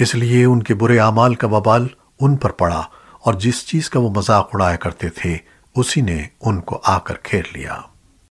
اس لیے ان کے برے اعمال کا وبال ان پر پڑا اور جس چیز کا وہ مذاق اڑایا کرتے تھے، اسی نے ان کو آ کر گھیر لیا۔